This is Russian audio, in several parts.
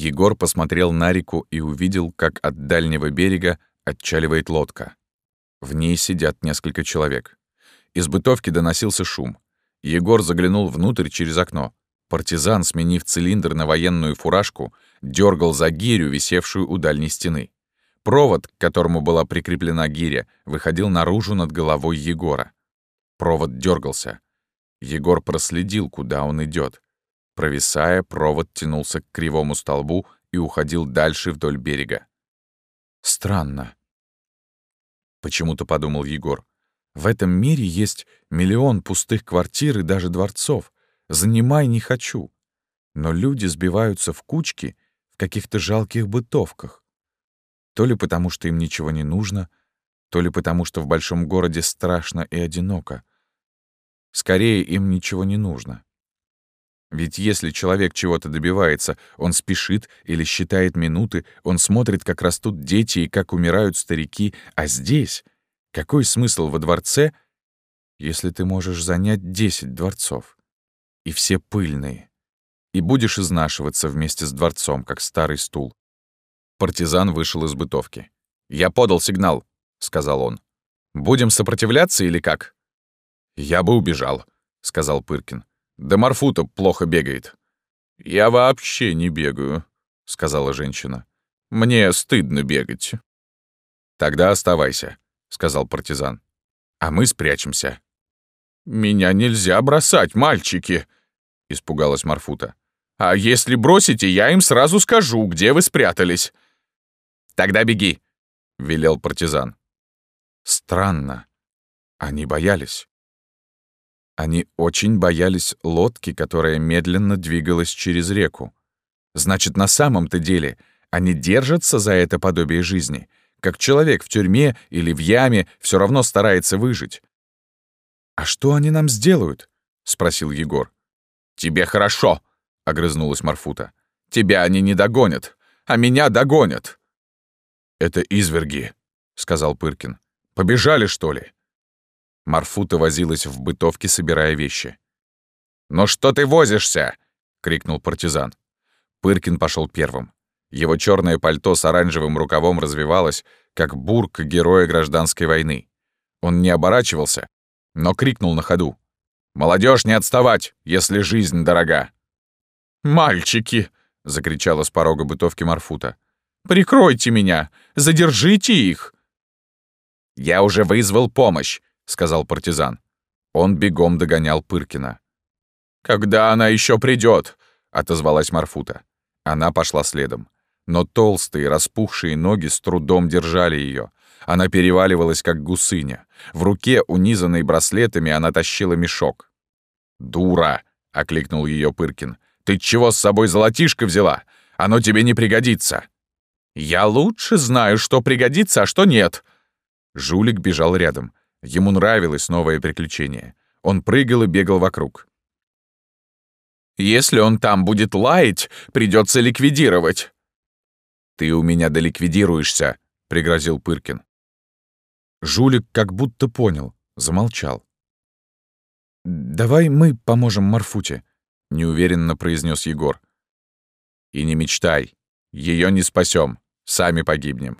Егор посмотрел на реку и увидел, как от дальнего берега отчаливает лодка. В ней сидят несколько человек. Из бытовки доносился шум. Егор заглянул внутрь через окно. Партизан, сменив цилиндр на военную фуражку, дергал за гирю, висевшую у дальней стены. Провод, к которому была прикреплена гиря, выходил наружу над головой Егора. Провод дергался. Егор проследил, куда он идет. Провисая, провод тянулся к кривому столбу и уходил дальше вдоль берега. Странно. Почему-то подумал Егор. В этом мире есть миллион пустых квартир и даже дворцов. Занимай не хочу. Но люди сбиваются в кучки в каких-то жалких бытовках. То ли потому, что им ничего не нужно, то ли потому, что в большом городе страшно и одиноко. Скорее, им ничего не нужно. Ведь если человек чего-то добивается, он спешит или считает минуты, он смотрит, как растут дети и как умирают старики, а здесь какой смысл во дворце, если ты можешь занять десять дворцов? И все пыльные. И будешь изнашиваться вместе с дворцом, как старый стул. Партизан вышел из бытовки. «Я подал сигнал», — сказал он. «Будем сопротивляться или как?» «Я бы убежал», — сказал Пыркин. «Да Марфута плохо бегает». «Я вообще не бегаю», — сказала женщина. «Мне стыдно бегать». «Тогда оставайся», — сказал партизан. «А мы спрячемся». «Меня нельзя бросать, мальчики», — испугалась Марфута. «А если бросите, я им сразу скажу, где вы спрятались». «Тогда беги», — велел партизан. Странно. Они боялись. Они очень боялись лодки, которая медленно двигалась через реку. Значит, на самом-то деле они держатся за это подобие жизни, как человек в тюрьме или в яме все равно старается выжить. «А что они нам сделают?» — спросил Егор. «Тебе хорошо», — огрызнулась Марфута. «Тебя они не догонят, а меня догонят». «Это изверги», — сказал Пыркин. «Побежали, что ли?» Марфута возилась в бытовке, собирая вещи. «Ну что ты возишься?» — крикнул партизан. Пыркин пошел первым. Его черное пальто с оранжевым рукавом развивалось, как бурка героя гражданской войны. Он не оборачивался, но крикнул на ходу. «Молодежь не отставать, если жизнь дорога!» «Мальчики!» — закричала с порога бытовки Марфута. «Прикройте меня! Задержите их!» «Я уже вызвал помощь сказал партизан. Он бегом догонял Пыркина. «Когда она еще придет? отозвалась Марфута. Она пошла следом. Но толстые, распухшие ноги с трудом держали ее. Она переваливалась, как гусыня. В руке, унизанной браслетами, она тащила мешок. «Дура!» — окликнул ее Пыркин. «Ты чего с собой золотишко взяла? Оно тебе не пригодится!» «Я лучше знаю, что пригодится, а что нет!» Жулик бежал рядом. Ему нравилось новое приключение. Он прыгал и бегал вокруг. «Если он там будет лаять, придется ликвидировать». «Ты у меня доликвидируешься», — пригрозил Пыркин. Жулик как будто понял, замолчал. «Давай мы поможем Марфуте», — неуверенно произнес Егор. «И не мечтай. Ее не спасем. Сами погибнем».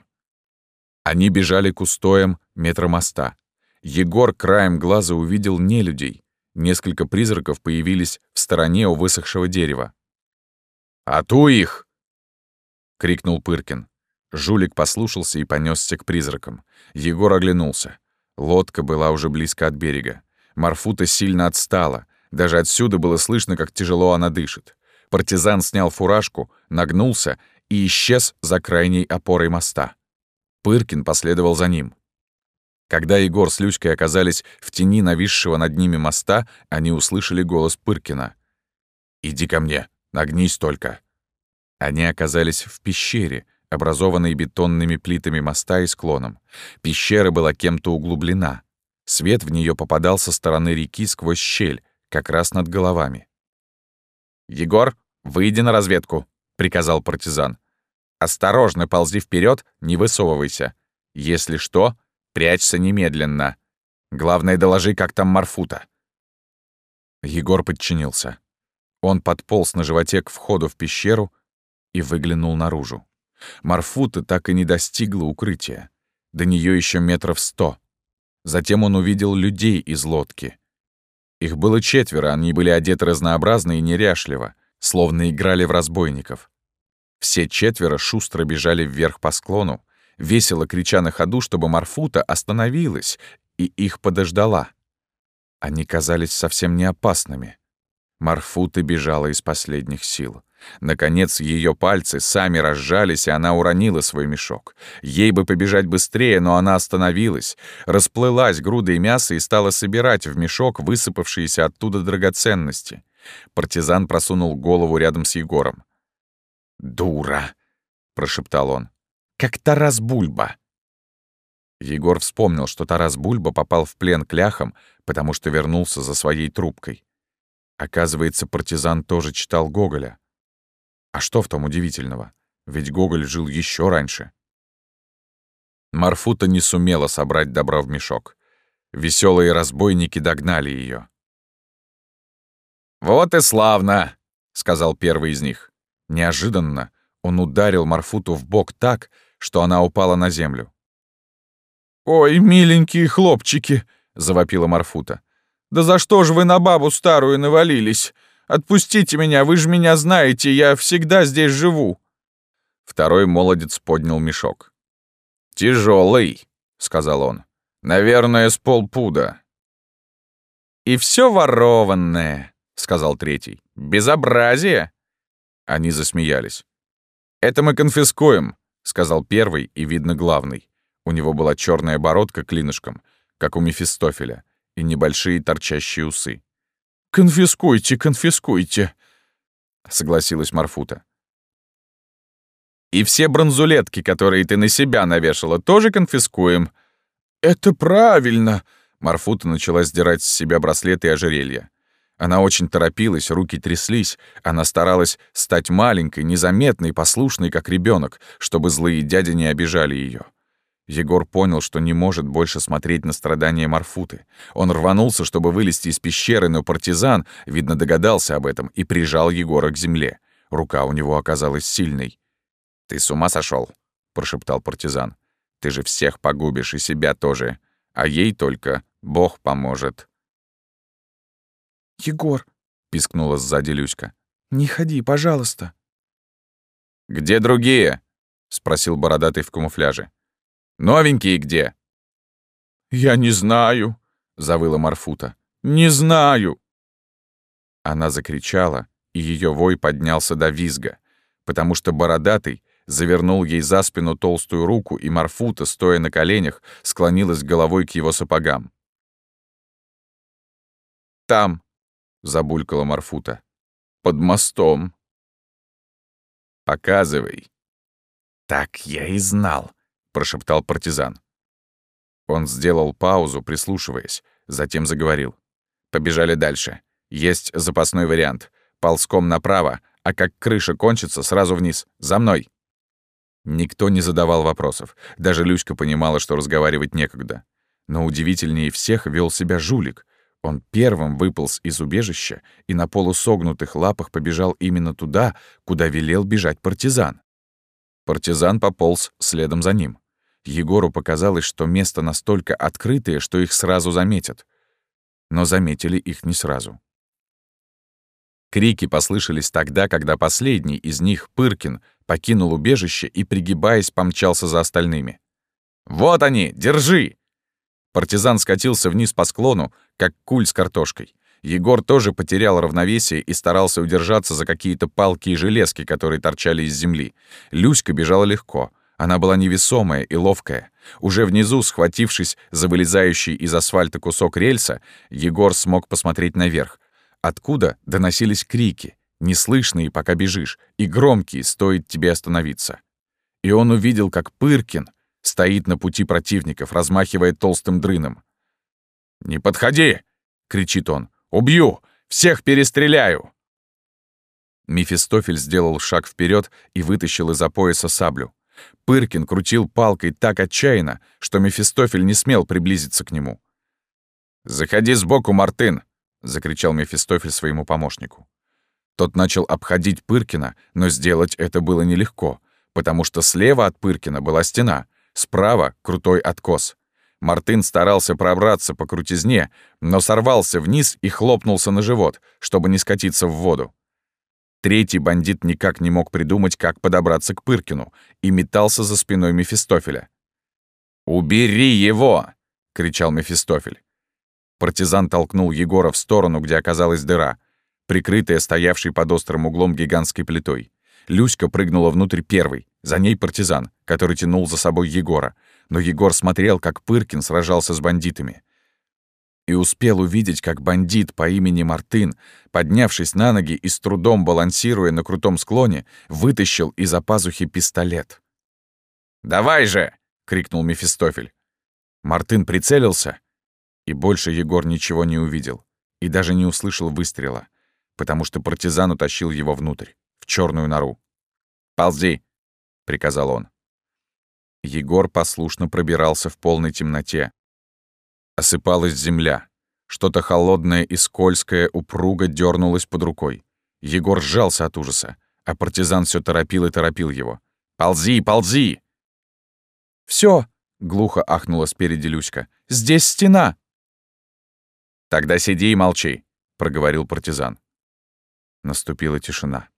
Они бежали к устоям метра моста. Егор краем глаза увидел нелюдей. Несколько призраков появились в стороне у высохшего дерева. «Ату их!» — крикнул Пыркин. Жулик послушался и понесся к призракам. Егор оглянулся. Лодка была уже близко от берега. Марфута сильно отстала. Даже отсюда было слышно, как тяжело она дышит. Партизан снял фуражку, нагнулся и исчез за крайней опорой моста. Пыркин последовал за ним. Когда Егор с Люськой оказались в тени нависшего над ними моста, они услышали голос Пыркина. «Иди ко мне, нагнись только». Они оказались в пещере, образованной бетонными плитами моста и склоном. Пещера была кем-то углублена. Свет в нее попадал со стороны реки сквозь щель, как раз над головами. «Егор, выйди на разведку», — приказал партизан. «Осторожно ползи вперед, не высовывайся. Если что, Прячься немедленно. Главное, доложи, как там Марфута». Егор подчинился. Он подполз на животе к входу в пещеру, и выглянул наружу. Марфута так и не достигла укрытия. До нее еще метров сто. Затем он увидел людей из лодки. Их было четверо, они были одеты разнообразно и неряшливо, словно играли в разбойников. Все четверо шустро бежали вверх по склону, весело крича на ходу, чтобы Марфута остановилась и их подождала. Они казались совсем не опасными. Марфута бежала из последних сил. Наконец, ее пальцы сами разжались, и она уронила свой мешок. Ей бы побежать быстрее, но она остановилась, расплылась грудой мяса и стала собирать в мешок высыпавшиеся оттуда драгоценности. Партизан просунул голову рядом с Егором. «Дура!» — прошептал он. «Как Тарас Бульба!» Егор вспомнил, что Тарас Бульба попал в плен к ляхам, потому что вернулся за своей трубкой. Оказывается, партизан тоже читал Гоголя. А что в том удивительного? Ведь Гоголь жил еще раньше. Марфута не сумела собрать добро в мешок. Веселые разбойники догнали ее. «Вот и славно!» — сказал первый из них. Неожиданно он ударил Марфуту в бок так, что она упала на землю. «Ой, миленькие хлопчики!» — завопила Марфута. «Да за что же вы на бабу старую навалились? Отпустите меня, вы же меня знаете, я всегда здесь живу». Второй молодец поднял мешок. Тяжелый, сказал он. «Наверное, с полпуда». «И все ворованное», — сказал третий. «Безобразие!» Они засмеялись. «Это мы конфискуем», — сказал первый и, видно, главный. У него была черная бородка клинышком, как у Мефистофеля, и небольшие торчащие усы. «Конфискуйте, конфискуйте», — согласилась Марфута. «И все бронзулетки, которые ты на себя навешала, тоже конфискуем». «Это правильно!» Марфута начала сдирать с себя браслеты и ожерелья. Она очень торопилась, руки тряслись. Она старалась стать маленькой, незаметной, послушной, как ребенок, чтобы злые дяди не обижали ее. Егор понял, что не может больше смотреть на страдания Марфуты. Он рванулся, чтобы вылезти из пещеры, но партизан, видно, догадался об этом и прижал Егора к земле. Рука у него оказалась сильной. «Ты с ума сошел? прошептал партизан. «Ты же всех погубишь, и себя тоже. А ей только Бог поможет». «Егор», — пискнула сзади Люська, — «не ходи, пожалуйста». «Где другие?» — спросил бородатый в камуфляже. Новенькие где?» «Я не знаю», — завыла Марфута. «Не знаю». Она закричала, и ее вой поднялся до визга, потому что бородатый завернул ей за спину толстую руку, и Марфута, стоя на коленях, склонилась головой к его сапогам. «Там», — забулькала Марфута, — «под мостом». «Показывай». «Так я и знал», — прошептал партизан. Он сделал паузу, прислушиваясь, затем заговорил. «Побежали дальше. Есть запасной вариант. Ползком направо, а как крыша кончится, сразу вниз. За мной!» Никто не задавал вопросов. Даже Люська понимала, что разговаривать некогда. Но удивительнее всех вел себя жулик. Он первым выполз из убежища и на полусогнутых лапах побежал именно туда, куда велел бежать партизан. Партизан пополз следом за ним. Егору показалось, что место настолько открытое, что их сразу заметят. Но заметили их не сразу. Крики послышались тогда, когда последний из них, Пыркин, покинул убежище и, пригибаясь, помчался за остальными. «Вот они! Держи!» Партизан скатился вниз по склону, как куль с картошкой. Егор тоже потерял равновесие и старался удержаться за какие-то палки и железки, которые торчали из земли. Люська бежала легко. Она была невесомая и ловкая. Уже внизу, схватившись за вылезающий из асфальта кусок рельса, Егор смог посмотреть наверх. Откуда доносились крики, неслышные, пока бежишь, и громкие, стоит тебе остановиться. И он увидел, как Пыркин стоит на пути противников, размахивая толстым дрыном. «Не подходи!» — кричит он. «Убью! Всех перестреляю!» Мефистофель сделал шаг вперед и вытащил из-за пояса саблю. Пыркин крутил палкой так отчаянно, что Мефистофель не смел приблизиться к нему. «Заходи сбоку, Мартын!» — закричал Мефистофель своему помощнику. Тот начал обходить Пыркина, но сделать это было нелегко, потому что слева от Пыркина была стена, справа — крутой откос. Мартын старался пробраться по крутизне, но сорвался вниз и хлопнулся на живот, чтобы не скатиться в воду. Третий бандит никак не мог придумать, как подобраться к Пыркину, и метался за спиной Мефистофеля. «Убери его!» — кричал Мефистофель. Партизан толкнул Егора в сторону, где оказалась дыра, прикрытая стоявшей под острым углом гигантской плитой. Люська прыгнула внутрь первой, за ней партизан, который тянул за собой Егора. Но Егор смотрел, как Пыркин сражался с бандитами. И успел увидеть, как бандит по имени Мартын, поднявшись на ноги и с трудом балансируя на крутом склоне, вытащил из-за пазухи пистолет. «Давай же!» — крикнул Мефистофель. Мартын прицелился, и больше Егор ничего не увидел и даже не услышал выстрела, потому что партизан утащил его внутрь, в черную нору. «Ползи!» — приказал он. Егор послушно пробирался в полной темноте. Осыпалась земля. Что-то холодное и скользкое упруго дернулось под рукой. Егор сжался от ужаса, а партизан все торопил и торопил его. «Ползи, ползи!» Все, глухо ахнула спереди Люська. «Здесь стена!» «Тогда сиди и молчи», — проговорил партизан. Наступила тишина.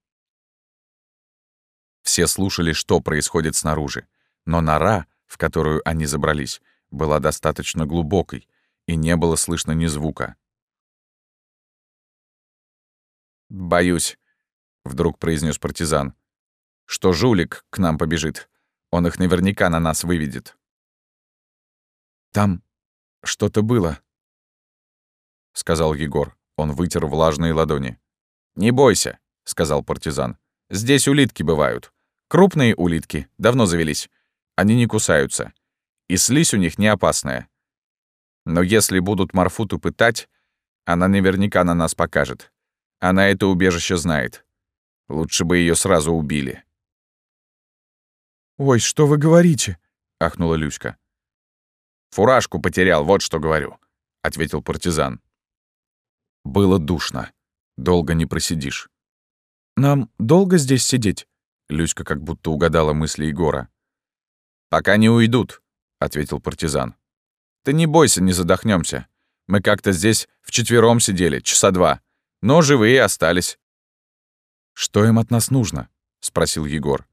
Все слушали, что происходит снаружи, но нора, в которую они забрались, была достаточно глубокой, и не было слышно ни звука. «Боюсь», — вдруг произнес партизан, — «что жулик к нам побежит. Он их наверняка на нас выведет». «Там что-то было», — сказал Егор. Он вытер влажные ладони. «Не бойся», — сказал партизан. «Здесь улитки бывают. Крупные улитки, давно завелись. Они не кусаются. И слизь у них не опасная. Но если будут Марфуту пытать, она наверняка на нас покажет. Она это убежище знает. Лучше бы ее сразу убили». «Ой, что вы говорите?» — ахнула Люська. «Фуражку потерял, вот что говорю», — ответил партизан. Было душно. Долго не просидишь. «Нам долго здесь сидеть?» Люська как будто угадала мысли Егора. «Пока не уйдут», — ответил партизан. «Ты не бойся, не задохнемся. Мы как-то здесь вчетвером сидели, часа два, но живые остались». «Что им от нас нужно?» — спросил Егор.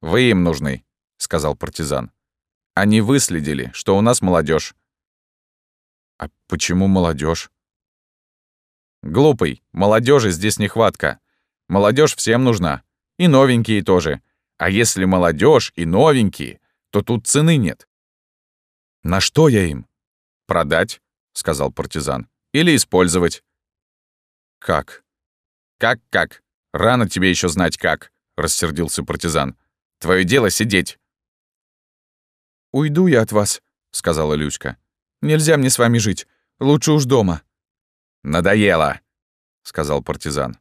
«Вы им нужны», — сказал партизан. «Они выследили, что у нас молодежь. «А почему молодежь? Глупый, молодежи здесь нехватка. Молодежь всем нужна. И новенькие тоже. А если молодежь и новенькие, то тут цены нет. На что я им? Продать, сказал партизан. Или использовать. Как? Как-как? Рано тебе еще знать как, рассердился партизан. Твое дело сидеть. Уйду я от вас, сказала Люська. Нельзя мне с вами жить. Лучше уж дома. «Надоело», — сказал партизан.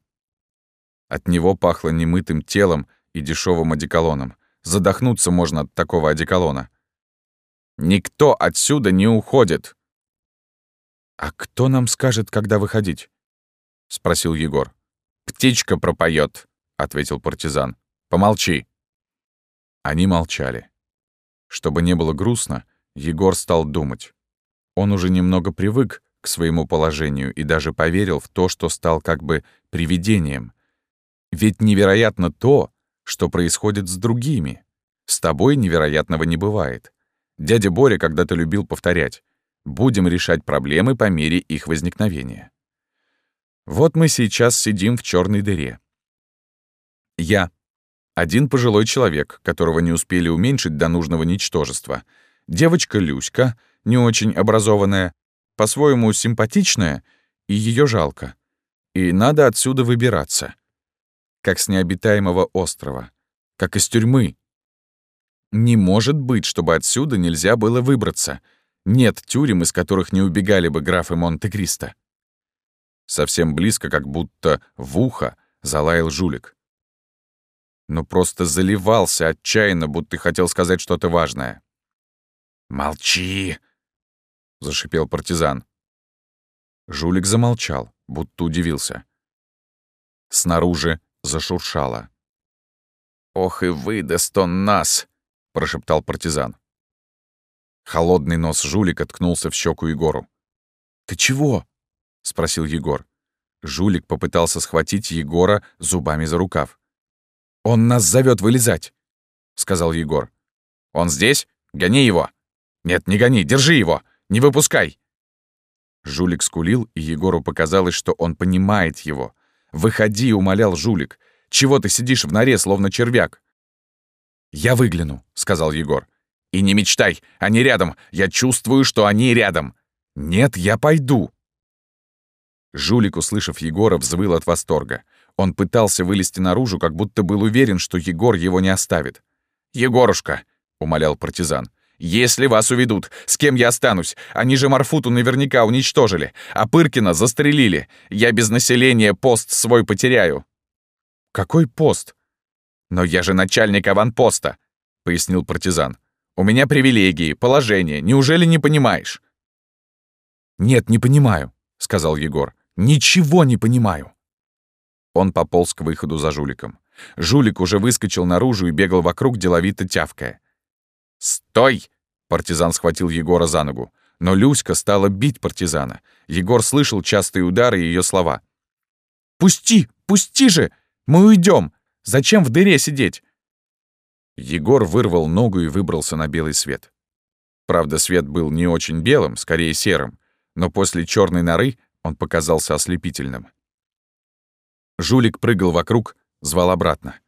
От него пахло немытым телом и дешевым одеколоном. Задохнуться можно от такого одеколона. «Никто отсюда не уходит!» «А кто нам скажет, когда выходить?» — спросил Егор. «Птичка пропоет, ответил партизан. «Помолчи». Они молчали. Чтобы не было грустно, Егор стал думать. Он уже немного привык к своему положению и даже поверил в то, что стал как бы привидением. Ведь невероятно то, что происходит с другими. С тобой невероятного не бывает. Дядя Боря когда-то любил повторять «Будем решать проблемы по мере их возникновения». Вот мы сейчас сидим в черной дыре. Я — один пожилой человек, которого не успели уменьшить до нужного ничтожества, девочка Люська, не очень образованная, по-своему симпатичная, и ее жалко. И надо отсюда выбираться. Как с необитаемого острова. Как из тюрьмы. Не может быть, чтобы отсюда нельзя было выбраться. Нет тюрем, из которых не убегали бы графы Монте-Кристо. Совсем близко, как будто в ухо, залаял жулик. Но просто заливался отчаянно, будто хотел сказать что-то важное. «Молчи!» — зашипел партизан. Жулик замолчал, будто удивился. Снаружи зашуршало. «Ох и выдаст он нас!» — прошептал партизан. Холодный нос жулика ткнулся в щеку Егору. «Ты чего?» — спросил Егор. Жулик попытался схватить Егора зубами за рукав. «Он нас зовет вылезать», — сказал Егор. «Он здесь? Гони его!» «Нет, не гони, держи его! Не выпускай!» Жулик скулил, и Егору показалось, что он понимает его. «Выходи!» — умолял Жулик. «Чего ты сидишь в норе, словно червяк?» «Я выгляну», — сказал Егор. «И не мечтай, они рядом. Я чувствую, что они рядом. Нет, я пойду». Жулик, услышав Егора, взвыл от восторга. Он пытался вылезти наружу, как будто был уверен, что Егор его не оставит. «Егорушка», — умолял партизан, — «если вас уведут, с кем я останусь? Они же Марфуту наверняка уничтожили, а Пыркина застрелили. Я без населения пост свой потеряю». «Какой пост?» «Но я же начальник аванпоста», — пояснил партизан. «У меня привилегии, положение. Неужели не понимаешь?» «Нет, не понимаю», — сказал Егор. «Ничего не понимаю». Он пополз к выходу за жуликом. Жулик уже выскочил наружу и бегал вокруг, деловито тявкая. «Стой!» — партизан схватил Егора за ногу. Но Люська стала бить партизана. Егор слышал частые удары и ее слова. «Пусти! Пусти же! Мы уйдем! Зачем в дыре сидеть?» Егор вырвал ногу и выбрался на белый свет. Правда, свет был не очень белым, скорее серым, но после черной норы он показался ослепительным. Жулик прыгал вокруг, звал обратно.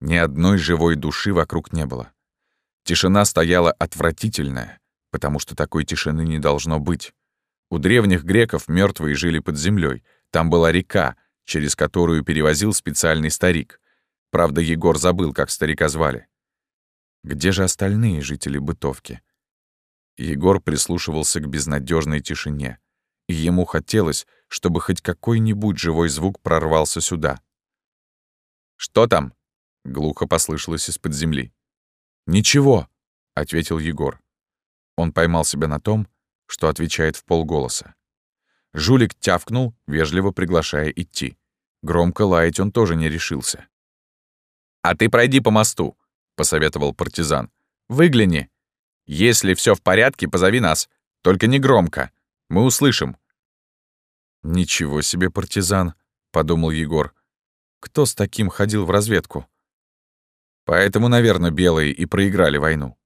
Ни одной живой души вокруг не было. Тишина стояла отвратительная, потому что такой тишины не должно быть. У древних греков мертвые жили под землей. Там была река, через которую перевозил специальный старик. Правда, Егор забыл, как старика звали. Где же остальные жители бытовки? Егор прислушивался к безнадежной тишине и ему хотелось, чтобы хоть какой-нибудь живой звук прорвался сюда. «Что там?» — глухо послышалось из-под земли. «Ничего», — ответил Егор. Он поймал себя на том, что отвечает в полголоса. Жулик тявкнул, вежливо приглашая идти. Громко лаять он тоже не решился. «А ты пройди по мосту», — посоветовал партизан. «Выгляни. Если все в порядке, позови нас. Только не громко. Мы услышим. «Ничего себе партизан», — подумал Егор. «Кто с таким ходил в разведку?» Поэтому, наверное, белые и проиграли войну.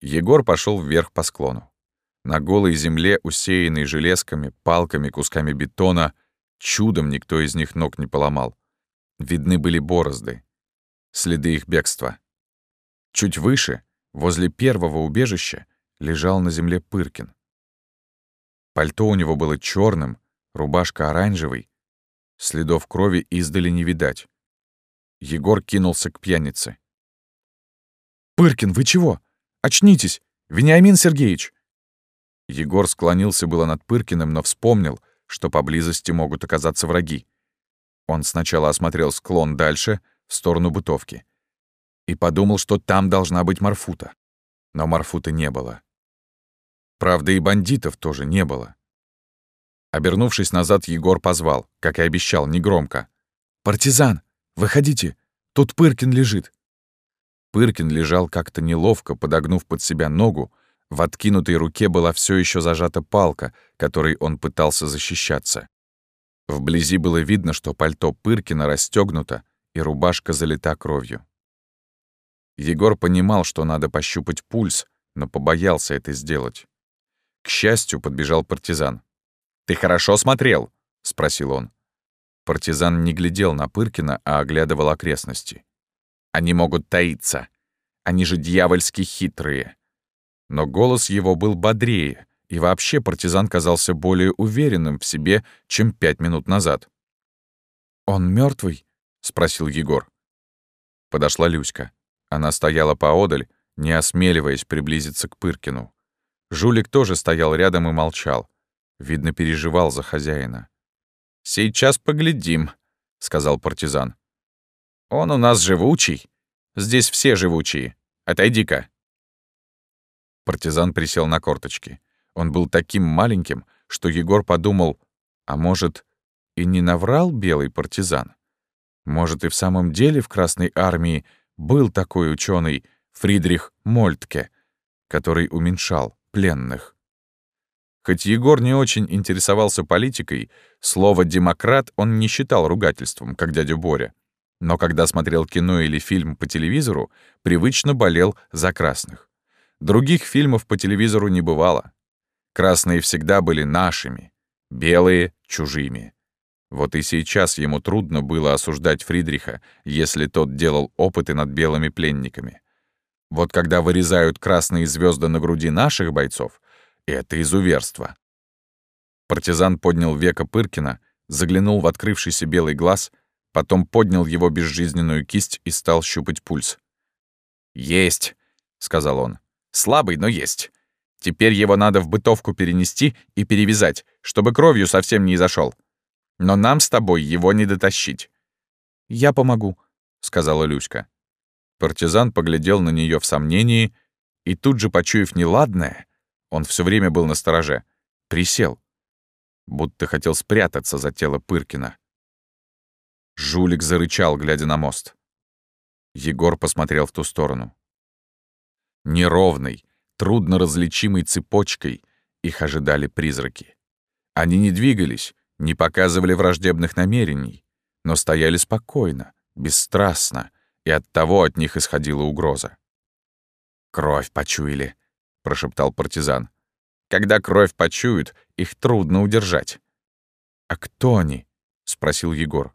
Егор пошел вверх по склону. На голой земле, усеянной железками, палками, кусками бетона, чудом никто из них ног не поломал. Видны были борозды, следы их бегства. Чуть выше, возле первого убежища, лежал на земле Пыркин. Пальто у него было черным, Рубашка оранжевый. Следов крови издали не видать. Егор кинулся к пьянице. «Пыркин, вы чего? Очнитесь! Вениамин Сергеевич!» Егор склонился было над Пыркиным, но вспомнил, что поблизости могут оказаться враги. Он сначала осмотрел склон дальше, в сторону бытовки, и подумал, что там должна быть Марфута. Но Марфута не было. Правда, и бандитов тоже не было. Обернувшись назад, Егор позвал, как и обещал, негромко. «Партизан! Выходите! Тут Пыркин лежит!» Пыркин лежал как-то неловко, подогнув под себя ногу. В откинутой руке была все еще зажата палка, которой он пытался защищаться. Вблизи было видно, что пальто Пыркина расстегнуто, и рубашка залита кровью. Егор понимал, что надо пощупать пульс, но побоялся это сделать. К счастью, подбежал партизан. «Ты хорошо смотрел?» — спросил он. Партизан не глядел на Пыркина, а оглядывал окрестности. «Они могут таиться. Они же дьявольски хитрые». Но голос его был бодрее, и вообще партизан казался более уверенным в себе, чем пять минут назад. «Он мертвый? спросил Егор. Подошла Люська. Она стояла поодаль, не осмеливаясь приблизиться к Пыркину. Жулик тоже стоял рядом и молчал. Видно, переживал за хозяина. «Сейчас поглядим», — сказал партизан. «Он у нас живучий. Здесь все живучие. Отойди-ка». Партизан присел на корточки. Он был таким маленьким, что Егор подумал, а может, И не наврал белый партизан? Может, и в самом деле в Красной армии был такой ученый Фридрих Мольтке, который уменьшал пленных. Хоть Егор не очень интересовался политикой, слово «демократ» он не считал ругательством, как дядя Боря. Но когда смотрел кино или фильм по телевизору, привычно болел за красных. Других фильмов по телевизору не бывало. Красные всегда были нашими, белые — чужими. Вот и сейчас ему трудно было осуждать Фридриха, если тот делал опыты над белыми пленниками. Вот когда вырезают красные звезды на груди наших бойцов, это изуверство. Партизан поднял века Пыркина, заглянул в открывшийся белый глаз, потом поднял его безжизненную кисть и стал щупать пульс. «Есть», — сказал он. «Слабый, но есть. Теперь его надо в бытовку перенести и перевязать, чтобы кровью совсем не изошел. Но нам с тобой его не дотащить». «Я помогу», — сказала Люська. Партизан поглядел на нее в сомнении и тут же, почуяв неладное, он все время был на стороже. Присел. Будто хотел спрятаться за тело Пыркина. Жулик зарычал, глядя на мост. Егор посмотрел в ту сторону. Неровной, трудно различимой цепочкой их ожидали призраки. Они не двигались, не показывали враждебных намерений, но стояли спокойно, бесстрастно, и оттого от них исходила угроза. «Кровь почуяли», прошептал партизан. Когда кровь почуют, их трудно удержать. А кто они? спросил Егор.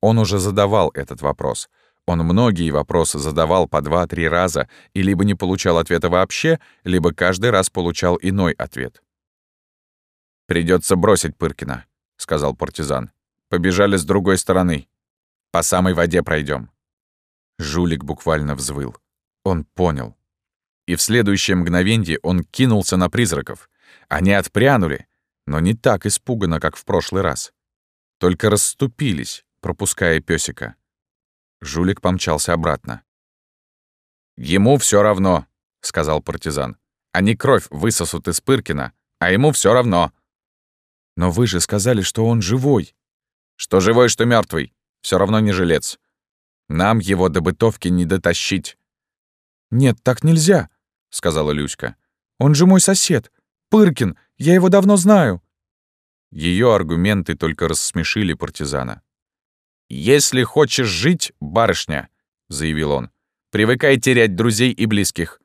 Он уже задавал этот вопрос. Он многие вопросы задавал по два-три раза и либо не получал ответа вообще, либо каждый раз получал иной ответ. Придется бросить Пыркина», — сказал партизан. «Побежали с другой стороны. По самой воде пройдем. Жулик буквально взвыл. Он понял и в следующее мгновенье он кинулся на призраков. Они отпрянули, но не так испуганно, как в прошлый раз. Только расступились, пропуская песика. Жулик помчался обратно. «Ему все равно», — сказал партизан. «Они кровь высосут из Пыркина, а ему все равно». «Но вы же сказали, что он живой». «Что живой, что мертвый, все равно не жилец. Нам его до бытовки не дотащить». «Нет, так нельзя», — сказала Люська. «Он же мой сосед. Пыркин. Я его давно знаю». Ее аргументы только рассмешили партизана. «Если хочешь жить, барышня», — заявил он, — «привыкай терять друзей и близких.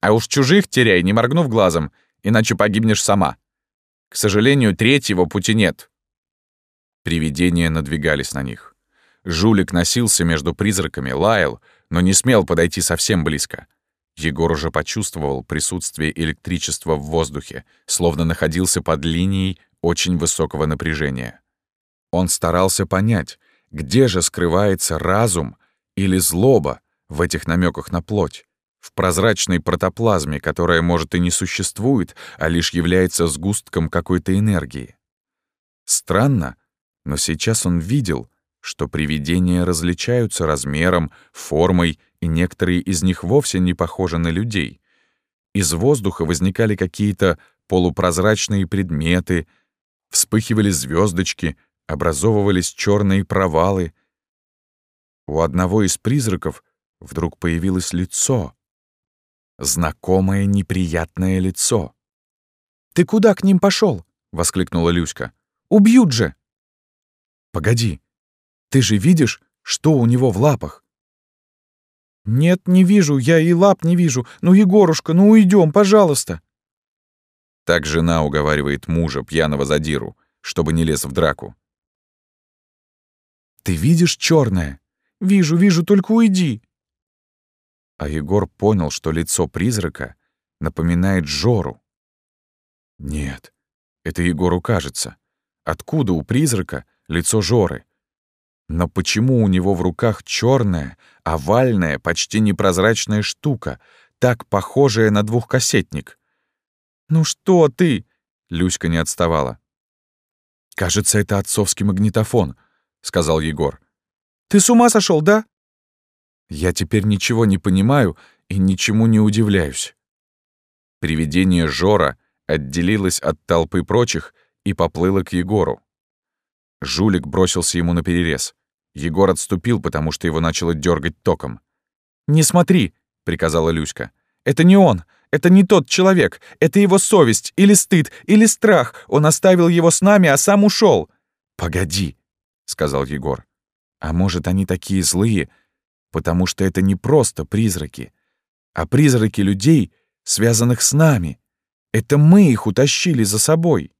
А уж чужих теряй, не моргнув глазом, иначе погибнешь сама. К сожалению, третьего пути нет». Привидения надвигались на них. Жулик носился между призраками, лаял, но не смел подойти совсем близко. Егор уже почувствовал присутствие электричества в воздухе, словно находился под линией очень высокого напряжения. Он старался понять, где же скрывается разум или злоба в этих намеках на плоть, в прозрачной протоплазме, которая, может, и не существует, а лишь является сгустком какой-то энергии. Странно, но сейчас он видел, что привидения различаются размером, формой, и некоторые из них вовсе не похожи на людей. Из воздуха возникали какие-то полупрозрачные предметы, вспыхивали звездочки, образовывались черные провалы. У одного из призраков вдруг появилось лицо. Знакомое неприятное лицо. «Ты куда к ним пошел? воскликнула Люська. «Убьют же!» «Погоди, ты же видишь, что у него в лапах?» «Нет, не вижу, я и лап не вижу. Ну, Егорушка, ну уйдем, пожалуйста!» Так жена уговаривает мужа, пьяного задиру, чтобы не лез в драку. «Ты видишь черное? Вижу, вижу, только уйди!» А Егор понял, что лицо призрака напоминает Жору. Нет, это Егору кажется. Откуда у призрака лицо Жоры? Но почему у него в руках черная, овальная, почти непрозрачная штука, так похожая на двухкассетник? «Ну что ты?» — Люська не отставала. «Кажется, это отцовский магнитофон», — сказал Егор. «Ты с ума сошел, да?» «Я теперь ничего не понимаю и ничему не удивляюсь». Привидение Жора отделилось от толпы прочих и поплыло к Егору. Жулик бросился ему на перерез. Егор отступил, потому что его начало дергать током. «Не смотри!» — приказала Люська. «Это не он! Это не тот человек! Это его совесть, или стыд, или страх! Он оставил его с нами, а сам ушел. «Погоди!» — сказал Егор. «А может, они такие злые, потому что это не просто призраки, а призраки людей, связанных с нами. Это мы их утащили за собой».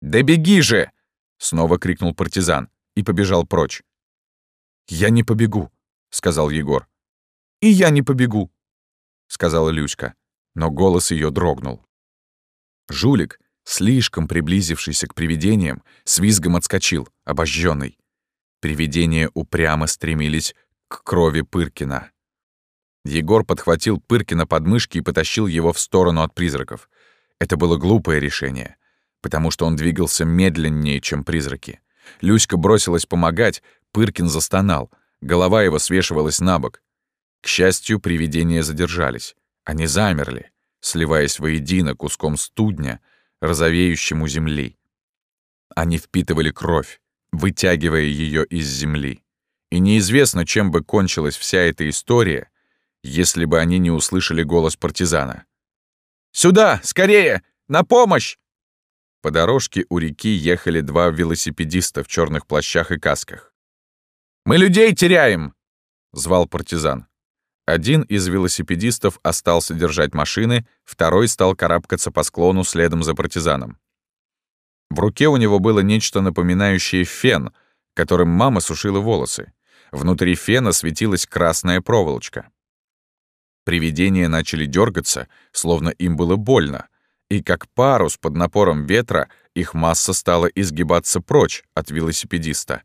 «Да беги же!» — снова крикнул партизан и побежал прочь. «Я не побегу», — сказал Егор. «И я не побегу», — сказала Люська, но голос ее дрогнул. Жулик, слишком приблизившийся к привидениям, с визгом отскочил, обожженный. Привидения упрямо стремились к крови Пыркина. Егор подхватил Пыркина под мышки и потащил его в сторону от призраков. Это было глупое решение, потому что он двигался медленнее, чем призраки. Люська бросилась помогать, Пыркин застонал, голова его свешивалась на бок. К счастью, привидения задержались. Они замерли, сливаясь воедино куском студня, розовеющим у земли. Они впитывали кровь, вытягивая ее из земли. И неизвестно, чем бы кончилась вся эта история, если бы они не услышали голос партизана. «Сюда! Скорее! На помощь!» По дорожке у реки ехали два велосипедиста в черных плащах и касках. «Мы людей теряем!» — звал партизан. Один из велосипедистов остался держать машины, второй стал карабкаться по склону следом за партизаном. В руке у него было нечто напоминающее фен, которым мама сушила волосы. Внутри фена светилась красная проволочка. Привидения начали дергаться, словно им было больно, и как парус под напором ветра их масса стала изгибаться прочь от велосипедиста.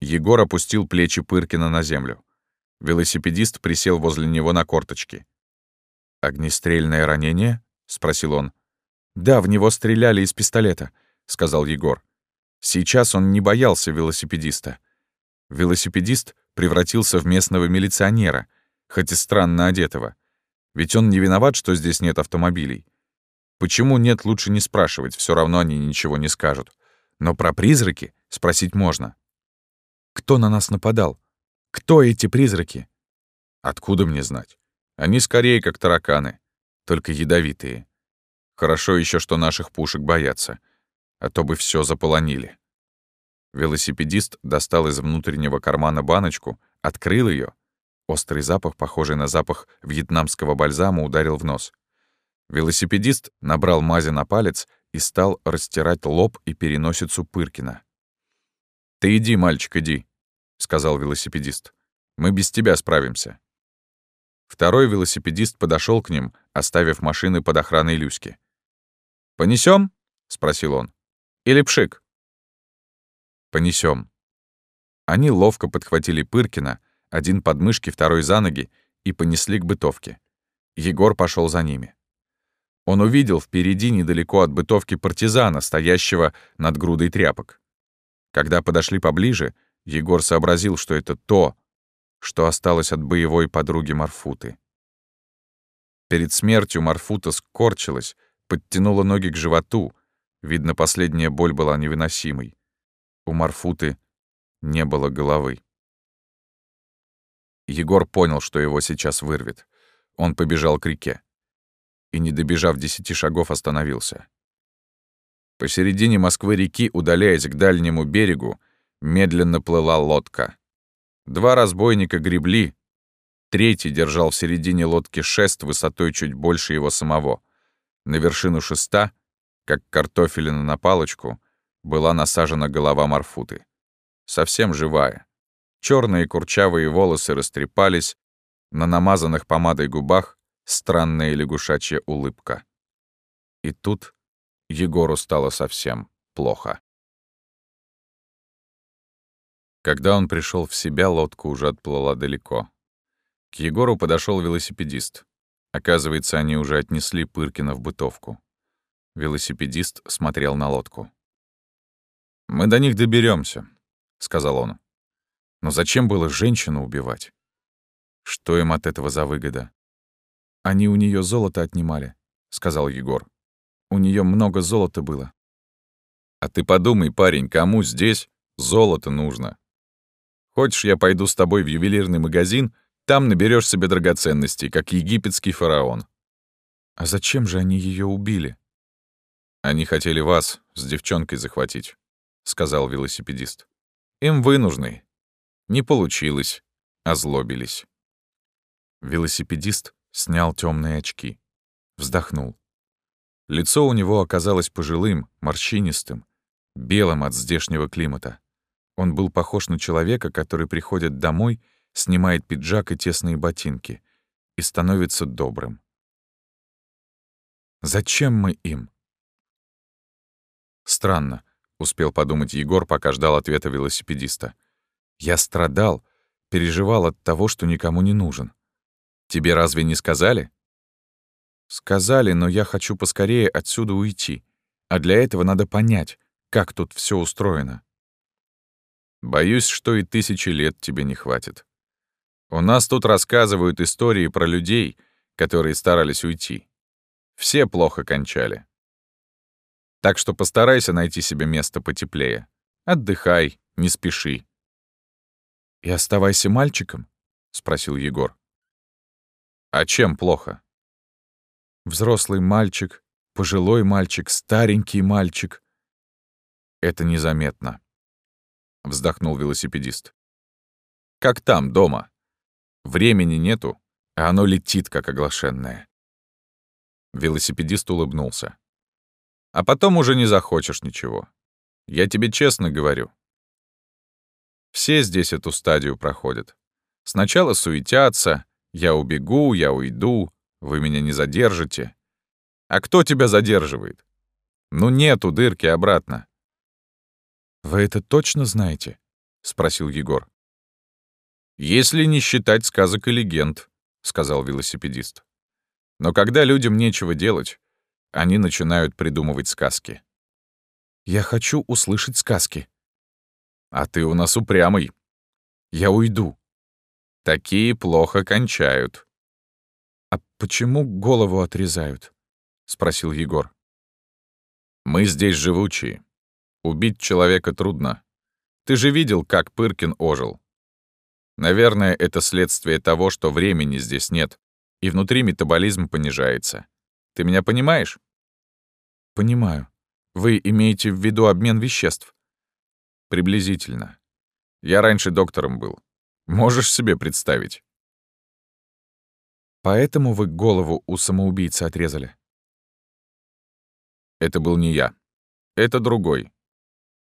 Егор опустил плечи Пыркина на землю. Велосипедист присел возле него на корточки. «Огнестрельное ранение?» — спросил он. «Да, в него стреляли из пистолета», — сказал Егор. Сейчас он не боялся велосипедиста. Велосипедист превратился в местного милиционера, хоть и странно одетого. Ведь он не виноват, что здесь нет автомобилей. Почему нет, лучше не спрашивать, все равно они ничего не скажут. Но про призраки спросить можно. Кто на нас нападал? Кто эти призраки? Откуда мне знать? Они скорее как тараканы, только ядовитые. Хорошо еще, что наших пушек боятся, а то бы все заполонили. Велосипедист достал из внутреннего кармана баночку, открыл ее Острый запах, похожий на запах вьетнамского бальзама, ударил в нос. Велосипедист набрал мази на палец и стал растирать лоб и переносицу Пыркина. «Ты иди, мальчик, иди», — сказал велосипедист. «Мы без тебя справимся». Второй велосипедист подошел к ним, оставив машины под охраной Люськи. Понесем? спросил он. «Или пшик?» Понесем. Они ловко подхватили Пыркина, один под мышки, второй за ноги, и понесли к бытовке. Егор пошел за ними. Он увидел впереди недалеко от бытовки партизана, стоящего над грудой тряпок. Когда подошли поближе, Егор сообразил, что это то, что осталось от боевой подруги Марфуты. Перед смертью Марфута скорчилась, подтянула ноги к животу. Видно, последняя боль была невыносимой. У Марфуты не было головы. Егор понял, что его сейчас вырвет. Он побежал к реке. И, не добежав десяти шагов, остановился. Посередине Москвы-реки, удаляясь к дальнему берегу, медленно плыла лодка. Два разбойника гребли, третий держал в середине лодки шест высотой чуть больше его самого. На вершину шеста, как картофелина на палочку, была насажена голова Марфуты. Совсем живая. Черные курчавые волосы растрепались, на намазанных помадой губах странная лягушачья улыбка. И тут Егору стало совсем плохо. Когда он пришел в себя, лодка уже отплыла далеко. К Егору подошел велосипедист. Оказывается, они уже отнесли Пыркина в бытовку. Велосипедист смотрел на лодку. «Мы до них доберемся, сказал он. Но зачем было женщину убивать? Что им от этого за выгода? Они у нее золото отнимали, сказал Егор. У нее много золота было. А ты подумай, парень, кому здесь золото нужно? Хочешь, я пойду с тобой в ювелирный магазин, там наберешь себе драгоценностей, как египетский фараон. А зачем же они ее убили? Они хотели вас с девчонкой захватить, сказал велосипедист. Им вы нужны. Не получилось, озлобились. Велосипедист снял темные очки, вздохнул. Лицо у него оказалось пожилым, морщинистым, белым от здешнего климата. Он был похож на человека, который приходит домой, снимает пиджак и тесные ботинки и становится добрым. Зачем мы им? Странно, успел подумать Егор, пока ждал ответа велосипедиста. Я страдал, переживал от того, что никому не нужен. Тебе разве не сказали? Сказали, но я хочу поскорее отсюда уйти. А для этого надо понять, как тут все устроено. Боюсь, что и тысячи лет тебе не хватит. У нас тут рассказывают истории про людей, которые старались уйти. Все плохо кончали. Так что постарайся найти себе место потеплее. Отдыхай, не спеши. «И оставайся мальчиком?» — спросил Егор. «А чем плохо?» Взрослый мальчик, пожилой мальчик, старенький мальчик. Это незаметно. Вздохнул велосипедист. Как там, дома? Времени нету, а оно летит, как оглашенное. Велосипедист улыбнулся. А потом уже не захочешь ничего. Я тебе честно говорю. Все здесь эту стадию проходят. Сначала суетятся, я убегу, я уйду, вы меня не задержите. А кто тебя задерживает? Ну нету дырки обратно. Вы это точно знаете? спросил Егор. Если не считать сказок и легенд, сказал велосипедист. Но когда людям нечего делать, они начинают придумывать сказки. Я хочу услышать сказки. А ты у нас упрямый. Я уйду. Такие плохо кончают. «А почему голову отрезают?» — спросил Егор. «Мы здесь живучие. Убить человека трудно. Ты же видел, как Пыркин ожил. Наверное, это следствие того, что времени здесь нет, и внутри метаболизм понижается. Ты меня понимаешь?» «Понимаю. Вы имеете в виду обмен веществ?» «Приблизительно. Я раньше доктором был. Можешь себе представить?» Поэтому вы голову у самоубийцы отрезали? Это был не я. Это другой.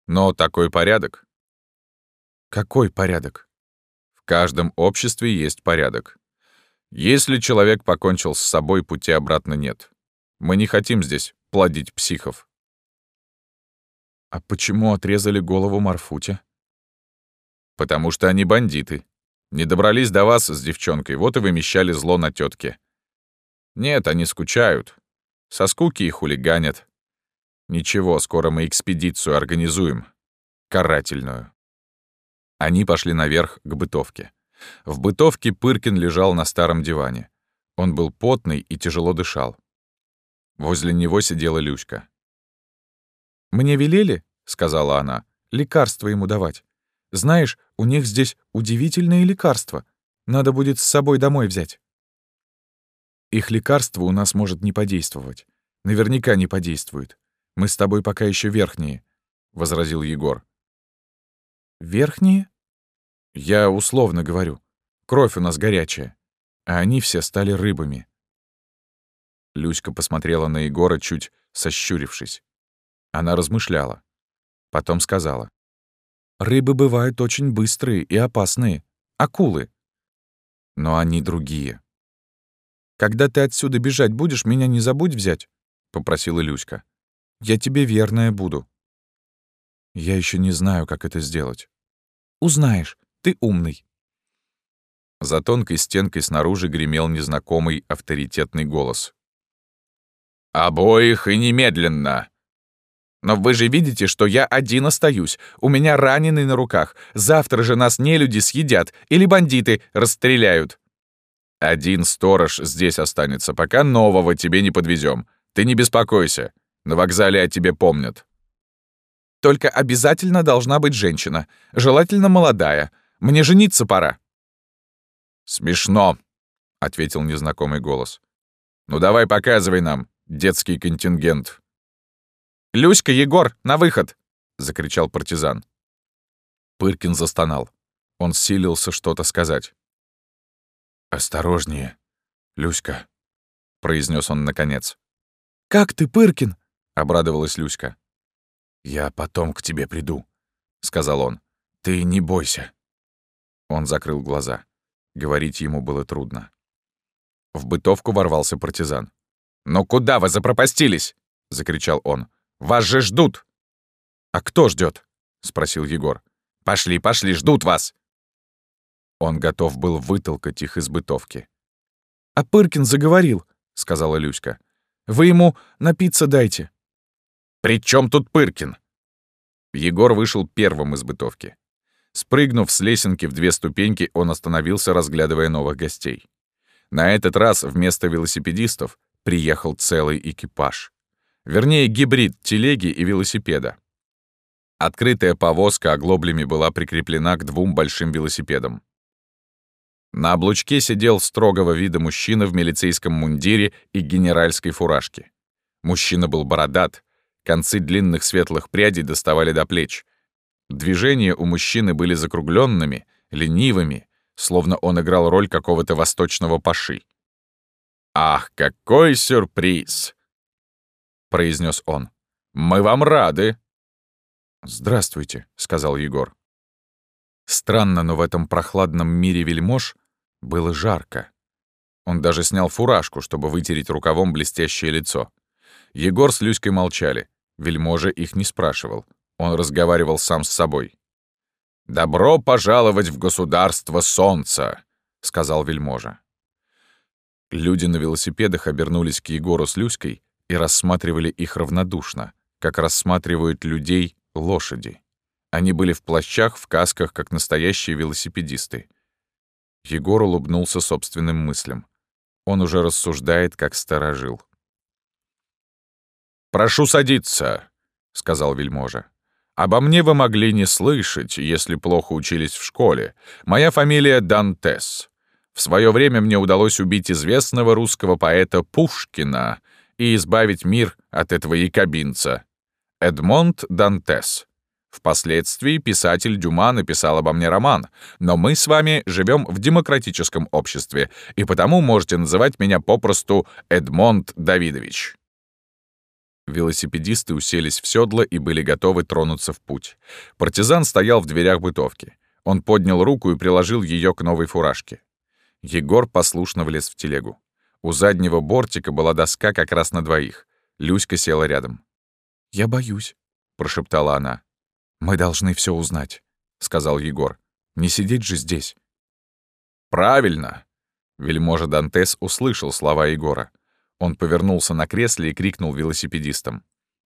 Но такой порядок. Какой порядок? В каждом обществе есть порядок. Если человек покончил с собой, пути обратно нет. Мы не хотим здесь плодить психов. А почему отрезали голову Марфуте? Потому что они бандиты. Не добрались до вас с девчонкой, вот и вымещали зло на тетке. Нет, они скучают. Со скуки их хулиганят. Ничего, скоро мы экспедицию организуем. Карательную. Они пошли наверх к бытовке. В бытовке Пыркин лежал на старом диване. Он был потный и тяжело дышал. Возле него сидела Люська. «Мне велели, — сказала она, — лекарство ему давать. Знаешь, у них здесь удивительные лекарства. Надо будет с собой домой взять. Их лекарство у нас может не подействовать. Наверняка не подействует. Мы с тобой пока еще верхние, — возразил Егор. Верхние? Я условно говорю. Кровь у нас горячая. А они все стали рыбами. Люська посмотрела на Егора, чуть сощурившись. Она размышляла. Потом сказала. Рыбы бывают очень быстрые и опасные. Акулы. Но они другие. «Когда ты отсюда бежать будешь, меня не забудь взять», — попросила Люська. «Я тебе верная буду». «Я еще не знаю, как это сделать». «Узнаешь. Ты умный». За тонкой стенкой снаружи гремел незнакомый авторитетный голос. «Обоих и немедленно!» Но вы же видите, что я один остаюсь. У меня раненый на руках. Завтра же нас не люди съедят или бандиты расстреляют. Один сторож здесь останется, пока нового тебе не подвезем. Ты не беспокойся. На вокзале о тебе помнят. Только обязательно должна быть женщина, желательно молодая. Мне жениться пора». «Смешно», — ответил незнакомый голос. «Ну давай показывай нам детский контингент». «Люська, Егор, на выход!» — закричал партизан. Пыркин застонал. Он силился что-то сказать. «Осторожнее, Люська», — произнес он наконец. «Как ты, Пыркин?» — обрадовалась Люська. «Я потом к тебе приду», — сказал он. «Ты не бойся». Он закрыл глаза. Говорить ему было трудно. В бытовку ворвался партизан. «Ну куда вы запропастились?» — закричал он. «Вас же ждут!» «А кто ждет? спросил Егор. «Пошли, пошли, ждут вас!» Он готов был вытолкать их из бытовки. «А Пыркин заговорил», — сказала Люська. «Вы ему напиться дайте». «При чем тут Пыркин?» Егор вышел первым из бытовки. Спрыгнув с лесенки в две ступеньки, он остановился, разглядывая новых гостей. На этот раз вместо велосипедистов приехал целый экипаж. Вернее, гибрид телеги и велосипеда. Открытая повозка оглоблями была прикреплена к двум большим велосипедам. На облучке сидел строгого вида мужчина в милицейском мундире и генеральской фуражке. Мужчина был бородат, концы длинных светлых прядей доставали до плеч. Движения у мужчины были закругленными, ленивыми, словно он играл роль какого-то восточного паши. «Ах, какой сюрприз!» — произнес он. «Мы вам рады!» «Здравствуйте», — сказал Егор. Странно, но в этом прохладном мире вельмож было жарко. Он даже снял фуражку, чтобы вытереть рукавом блестящее лицо. Егор с Люськой молчали. Вельможа их не спрашивал. Он разговаривал сам с собой. «Добро пожаловать в государство солнца», — сказал вельможа. Люди на велосипедах обернулись к Егору с Люськой и рассматривали их равнодушно, как рассматривают людей лошади. Они были в плащах, в касках, как настоящие велосипедисты. Егор улыбнулся собственным мыслям. Он уже рассуждает, как сторожил. «Прошу садиться», — сказал вельможа. «Обо мне вы могли не слышать, если плохо учились в школе. Моя фамилия Дантес. В свое время мне удалось убить известного русского поэта Пушкина и избавить мир от этого якобинца. Эдмонд Дантес. Впоследствии писатель Дюма написал обо мне роман, но мы с вами живем в демократическом обществе, и потому можете называть меня попросту Эдмонд Давидович. Велосипедисты уселись в седло и были готовы тронуться в путь. Партизан стоял в дверях бытовки. Он поднял руку и приложил ее к новой фуражке. Егор послушно влез в телегу. У заднего бортика была доска как раз на двоих. Люська села рядом. «Я боюсь», — прошептала она. «Мы должны все узнать», — сказал Егор. «Не сидеть же здесь». «Правильно!» Вельможа Дантес услышал слова Егора. Он повернулся на кресле и крикнул велосипедистам.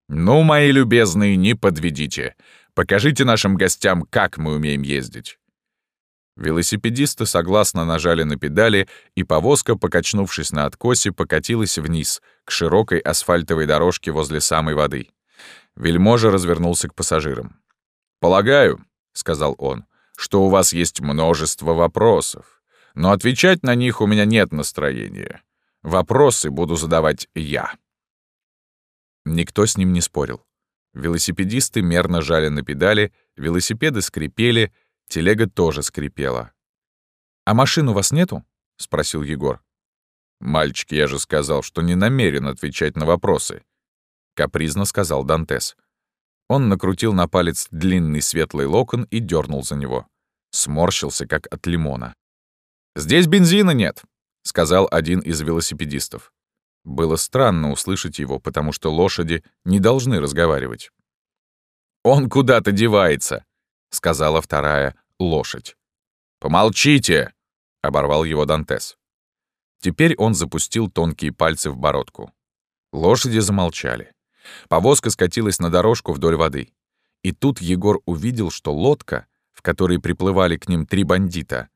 «Ну, мои любезные, не подведите. Покажите нашим гостям, как мы умеем ездить». Велосипедисты согласно нажали на педали, и повозка, покачнувшись на откосе, покатилась вниз, к широкой асфальтовой дорожке возле самой воды. Вельможа развернулся к пассажирам. «Полагаю», — сказал он, — «что у вас есть множество вопросов, но отвечать на них у меня нет настроения. Вопросы буду задавать я». Никто с ним не спорил. Велосипедисты мерно жали на педали, велосипеды скрипели, телега тоже скрипела. «А машин у вас нету?» — спросил Егор. «Мальчик, я же сказал, что не намерен отвечать на вопросы», — капризно сказал Дантес. Он накрутил на палец длинный светлый локон и дернул за него. Сморщился, как от лимона. «Здесь бензина нет», — сказал один из велосипедистов. Было странно услышать его, потому что лошади не должны разговаривать. «Он куда-то девается», — сказала вторая лошадь. «Помолчите!» — оборвал его Дантес. Теперь он запустил тонкие пальцы в бородку. Лошади замолчали. Повозка скатилась на дорожку вдоль воды. И тут Егор увидел, что лодка, в которой приплывали к ним три бандита,